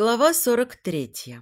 Глава 43.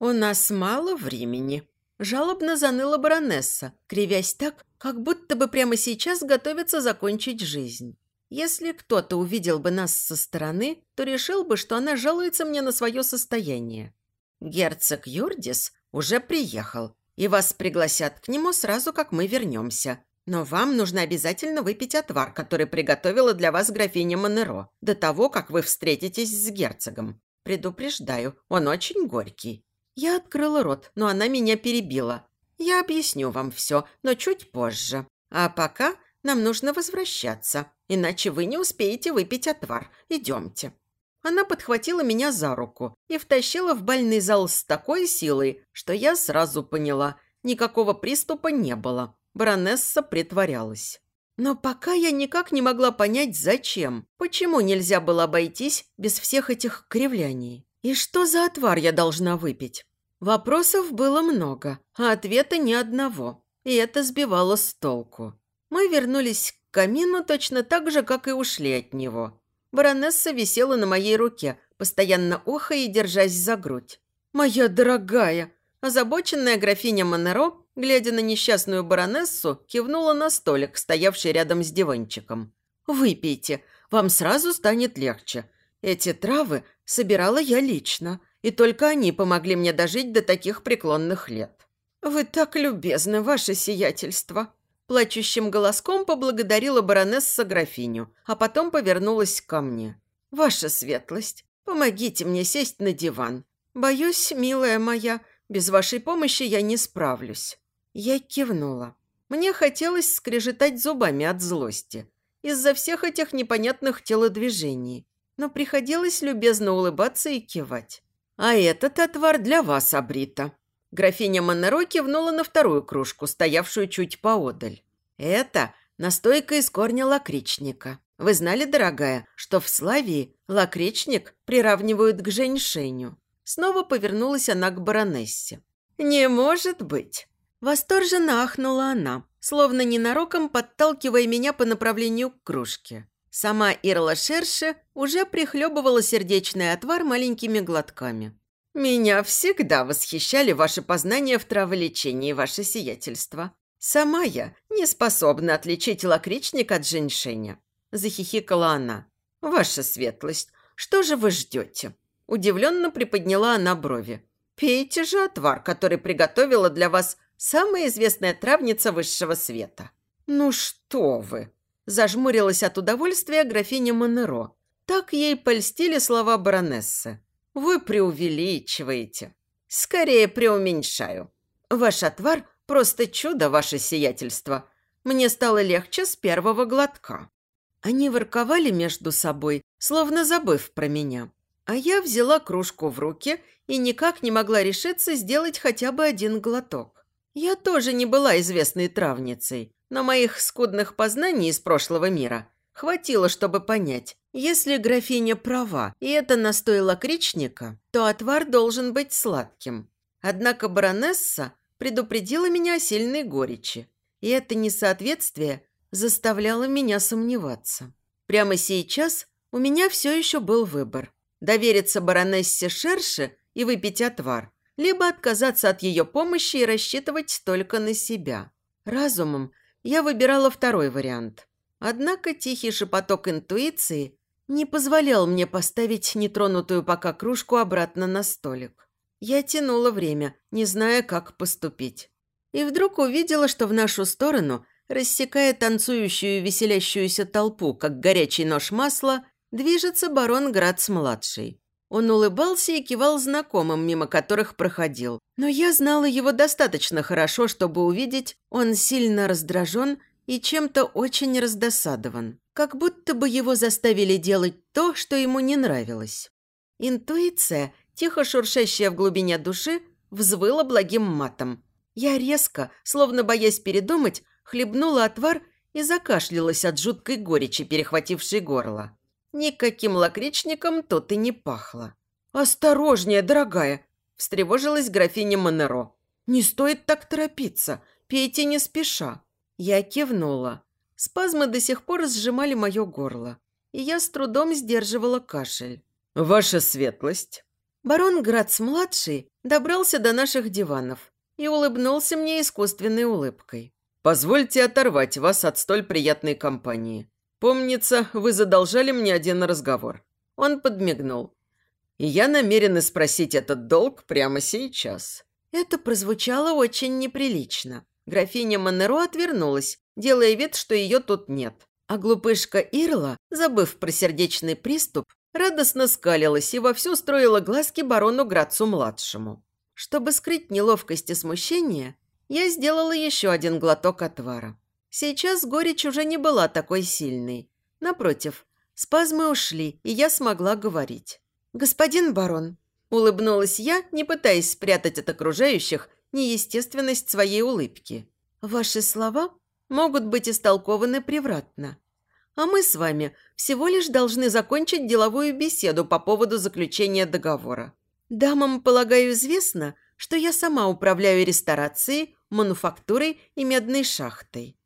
«У нас мало времени», – жалобно заныла баронесса, кривясь так, как будто бы прямо сейчас готовится закончить жизнь. Если кто-то увидел бы нас со стороны, то решил бы, что она жалуется мне на свое состояние. Герцог Юрдис уже приехал, и вас пригласят к нему сразу, как мы вернемся. Но вам нужно обязательно выпить отвар, который приготовила для вас графиня Монеро, до того, как вы встретитесь с герцогом. Предупреждаю, он очень горький. Я открыла рот, но она меня перебила. Я объясню вам все, но чуть позже. А пока нам нужно возвращаться, иначе вы не успеете выпить отвар. Идемте. Она подхватила меня за руку и втащила в бальный зал с такой силой, что я сразу поняла, никакого приступа не было. Баронесса притворялась. Но пока я никак не могла понять, зачем. Почему нельзя было обойтись без всех этих кривляний? И что за отвар я должна выпить? Вопросов было много, а ответа ни одного. И это сбивало с толку. Мы вернулись к камину точно так же, как и ушли от него. Баронесса висела на моей руке, постоянно охая и держась за грудь. «Моя дорогая!» Озабоченная графиня Монеро глядя на несчастную баронессу, кивнула на столик, стоявший рядом с диванчиком. «Выпейте, вам сразу станет легче. Эти травы собирала я лично, и только они помогли мне дожить до таких преклонных лет». «Вы так любезны, ваше сиятельство!» Плачущим голоском поблагодарила баронесса графиню, а потом повернулась ко мне. «Ваша светлость, помогите мне сесть на диван. Боюсь, милая моя, без вашей помощи я не справлюсь». Я кивнула. Мне хотелось скрежетать зубами от злости из-за всех этих непонятных телодвижений, но приходилось любезно улыбаться и кивать. «А этот отвар для вас, Абрита». Графиня Монеро кивнула на вторую кружку, стоявшую чуть поодаль. «Это настойка из корня лакричника. Вы знали, дорогая, что в Славии лакричник приравнивают к женьшеню?» Снова повернулась она к баронессе. «Не может быть!» Восторженно ахнула она, словно ненароком подталкивая меня по направлению к кружке. Сама Ирла Шерше уже прихлебывала сердечный отвар маленькими глотками. «Меня всегда восхищали ваши познания в траволечении, ваше сиятельство. Сама я не способна отличить лакричник от женьшеня», – захихикала она. «Ваша светлость, что же вы ждете?» Удивленно приподняла она брови. «Пейте же отвар, который приготовила для вас Самая известная травница высшего света. «Ну что вы!» – зажмурилась от удовольствия графиня Монеро. Так ей польстили слова баронессы. «Вы преувеличиваете». «Скорее преуменьшаю. Ваш отвар – просто чудо, ваше сиятельство. Мне стало легче с первого глотка». Они ворковали между собой, словно забыв про меня. А я взяла кружку в руки и никак не могла решиться сделать хотя бы один глоток. Я тоже не была известной травницей, но моих скудных познаний из прошлого мира хватило, чтобы понять, если графиня права, и это настой лакричника, то отвар должен быть сладким. Однако баронесса предупредила меня о сильной горечи, и это несоответствие заставляло меня сомневаться. Прямо сейчас у меня все еще был выбор – довериться баронессе Шерше и выпить отвар – либо отказаться от ее помощи и рассчитывать только на себя. Разумом я выбирала второй вариант. Однако тихий шепоток интуиции не позволял мне поставить нетронутую пока кружку обратно на столик. Я тянула время, не зная, как поступить. И вдруг увидела, что в нашу сторону, рассекая танцующую веселящуюся толпу, как горячий нож масла, движется барон Грац-младший. Он улыбался и кивал знакомым, мимо которых проходил. Но я знала его достаточно хорошо, чтобы увидеть, он сильно раздражен и чем-то очень раздосадован. Как будто бы его заставили делать то, что ему не нравилось. Интуиция, тихо шуршащая в глубине души, взвыла благим матом. Я резко, словно боясь передумать, хлебнула отвар и закашлялась от жуткой горечи, перехватившей горло. Никаким лакричником тут и не пахло. «Осторожнее, дорогая!» – встревожилась графиня Монеро. «Не стоит так торопиться. Пейте не спеша». Я кивнула. Спазмы до сих пор сжимали мое горло, и я с трудом сдерживала кашель. «Ваша светлость». Барон Грац-младший добрался до наших диванов и улыбнулся мне искусственной улыбкой. «Позвольте оторвать вас от столь приятной компании. Помнится, вы задолжали мне один разговор». Он подмигнул. «И я намерен спросить этот долг прямо сейчас». Это прозвучало очень неприлично. Графиня Монеро отвернулась, делая вид, что ее тут нет. А глупышка Ирла, забыв про сердечный приступ, радостно скалилась и вовсю строила глазки барону Грацу-младшему. Чтобы скрыть неловкость и смущение, я сделала еще один глоток отвара. Сейчас горечь уже не была такой сильной. Напротив, спазмы ушли, и я смогла говорить. «Господин барон», – улыбнулась я, не пытаясь спрятать от окружающих неестественность своей улыбки. «Ваши слова могут быть истолкованы превратно. А мы с вами всего лишь должны закончить деловую беседу по поводу заключения договора. Дамам, полагаю, известно, что я сама управляю ресторацией, мануфактурой и медной шахтой».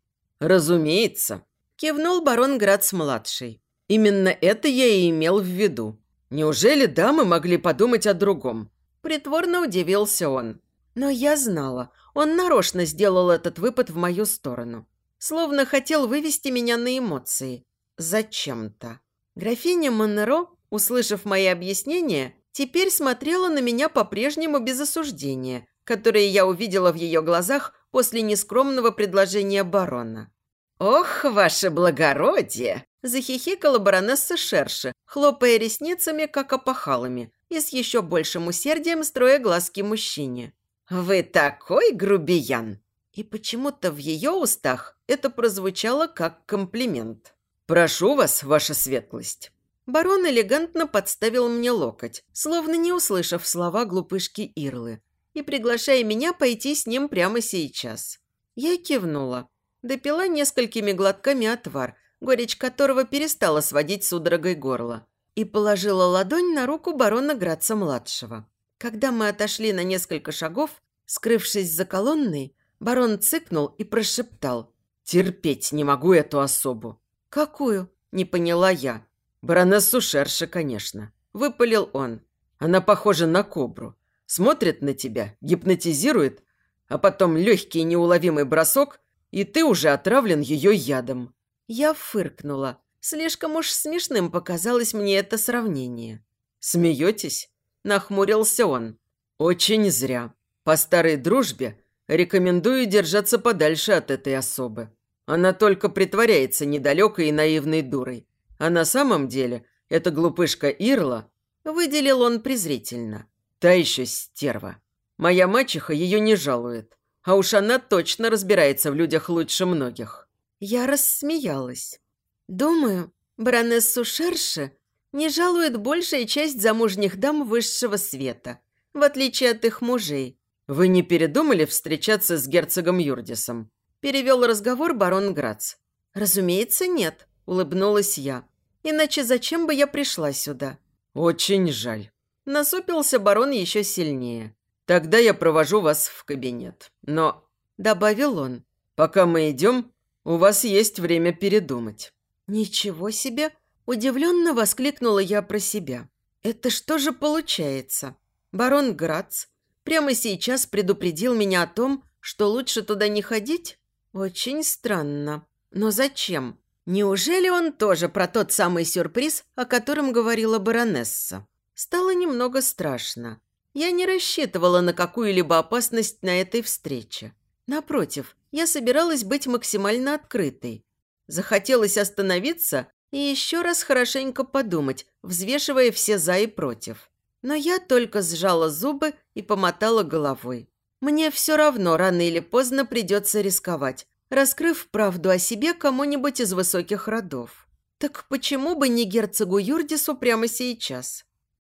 «Разумеется», – кивнул барон Грац-младший. «Именно это я и имел в виду. Неужели дамы могли подумать о другом?» Притворно удивился он. Но я знала, он нарочно сделал этот выпад в мою сторону. Словно хотел вывести меня на эмоции. Зачем-то. Графиня Моннеро, услышав мои объяснения, теперь смотрела на меня по-прежнему без осуждения, которое я увидела в ее глазах после нескромного предложения барона. «Ох, ваше благородие!» – захихикала баронесса Шерши, хлопая ресницами, как опахалами, и с еще большим усердием строя глазки мужчине. «Вы такой грубиян!» И почему-то в ее устах это прозвучало как комплимент. «Прошу вас, ваша светлость». Барон элегантно подставил мне локоть, словно не услышав слова глупышки Ирлы, и приглашая меня пойти с ним прямо сейчас. Я кивнула, допила несколькими глотками отвар, горечь которого перестала сводить судорогой горло, и положила ладонь на руку барона Граца-младшего. Когда мы отошли на несколько шагов, скрывшись за колонной, барон цыкнул и прошептал. «Терпеть не могу эту особу». «Какую?» – не поняла я. «Баронессу Шерша, конечно». Выпалил он. «Она похожа на кобру. Смотрит на тебя, гипнотизирует, а потом легкий неуловимый бросок, и ты уже отравлен ее ядом». Я фыркнула. Слишком уж смешным показалось мне это сравнение. «Смеетесь?» Нахмурился он. «Очень зря. По старой дружбе рекомендую держаться подальше от этой особы. Она только притворяется недалекой и наивной дурой. А на самом деле эта глупышка Ирла выделил он презрительно. Та еще стерва. Моя мачеха ее не жалует. А уж она точно разбирается в людях лучше многих». Я рассмеялась. «Думаю, баронессу Шерше не жалует большая часть замужних дам высшего света, в отличие от их мужей. «Вы не передумали встречаться с герцогом Юрдисом?» Перевел разговор барон Грац. «Разумеется, нет», – улыбнулась я. «Иначе зачем бы я пришла сюда?» «Очень жаль». Насупился барон еще сильнее. «Тогда я провожу вас в кабинет. Но...» – добавил он. «Пока мы идем, у вас есть время передумать». «Ничего себе!» Удивленно воскликнула я про себя. «Это что же получается? Барон Грац прямо сейчас предупредил меня о том, что лучше туда не ходить? Очень странно. Но зачем? Неужели он тоже про тот самый сюрприз, о котором говорила баронесса? Стало немного страшно. Я не рассчитывала на какую-либо опасность на этой встрече. Напротив, я собиралась быть максимально открытой. Захотелось остановиться и еще раз хорошенько подумать, взвешивая все «за» и «против». Но я только сжала зубы и помотала головой. Мне все равно рано или поздно придется рисковать, раскрыв правду о себе кому-нибудь из высоких родов. Так почему бы не герцогу Юрдису прямо сейчас?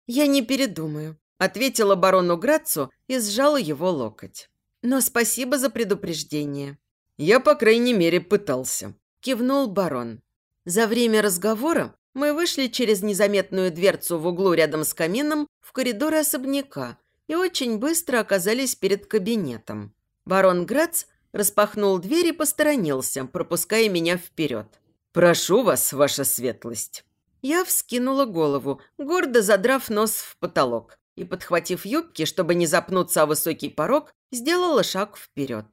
Я не передумаю, ответила барону Грацу и сжала его локоть. Но спасибо за предупреждение. Я, по крайней мере, пытался. Кивнул барон. За время разговора мы вышли через незаметную дверцу в углу рядом с камином в коридор особняка и очень быстро оказались перед кабинетом. Барон Грац распахнул дверь и посторонился, пропуская меня вперед. «Прошу вас, ваша светлость». Я вскинула голову, гордо задрав нос в потолок, и, подхватив юбки, чтобы не запнуться о высокий порог, сделала шаг вперед.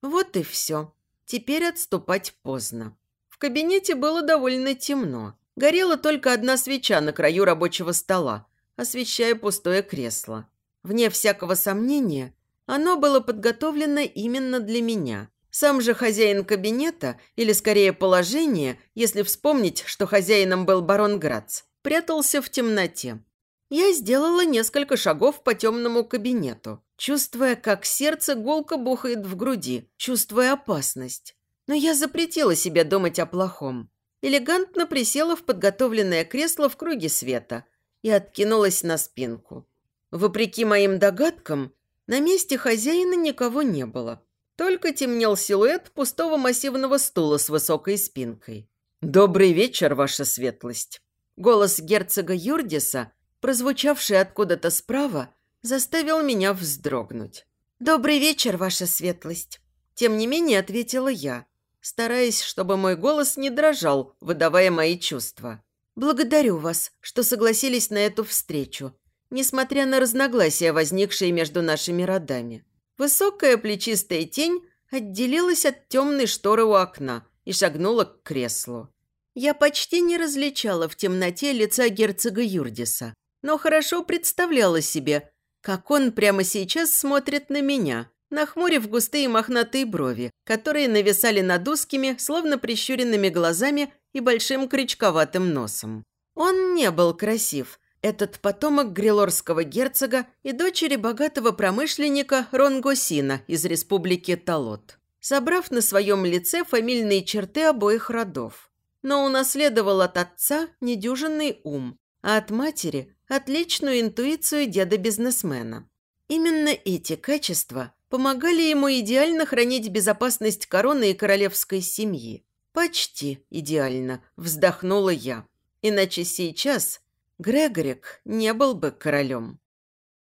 Вот и все. Теперь отступать поздно. В кабинете было довольно темно. Горела только одна свеча на краю рабочего стола, освещая пустое кресло. Вне всякого сомнения, оно было подготовлено именно для меня. Сам же хозяин кабинета, или скорее положение, если вспомнить, что хозяином был барон Грац, прятался в темноте. Я сделала несколько шагов по темному кабинету, чувствуя, как сердце гулко бухает в груди, чувствуя опасность. Но я запретила себе думать о плохом. Элегантно присела в подготовленное кресло в круге света и откинулась на спинку. Вопреки моим догадкам, на месте хозяина никого не было. Только темнел силуэт пустого массивного стула с высокой спинкой. «Добрый вечер, ваша светлость!» Голос герцога Юрдиса, прозвучавший откуда-то справа, заставил меня вздрогнуть. «Добрый вечер, ваша светлость!» Тем не менее, ответила я, стараясь, чтобы мой голос не дрожал, выдавая мои чувства. «Благодарю вас, что согласились на эту встречу, несмотря на разногласия, возникшие между нашими родами. Высокая плечистая тень отделилась от темной шторы у окна и шагнула к креслу. Я почти не различала в темноте лица герцога Юрдиса, но хорошо представляла себе, как он прямо сейчас смотрит на меня, нахмурив густые мохнатые брови, которые нависали над узкими, словно прищуренными глазами и большим крючковатым носом. Он не был красив, этот потомок грилорского герцога и дочери богатого промышленника Ронгосина из республики Талот, собрав на своем лице фамильные черты обоих родов. Но унаследовал от отца недюжинный ум, а от матери – отличную интуицию деда-бизнесмена. Именно эти качества помогали ему идеально хранить безопасность короны и королевской семьи. Почти идеально, вздохнула я. Иначе сейчас Грегорик не был бы королем.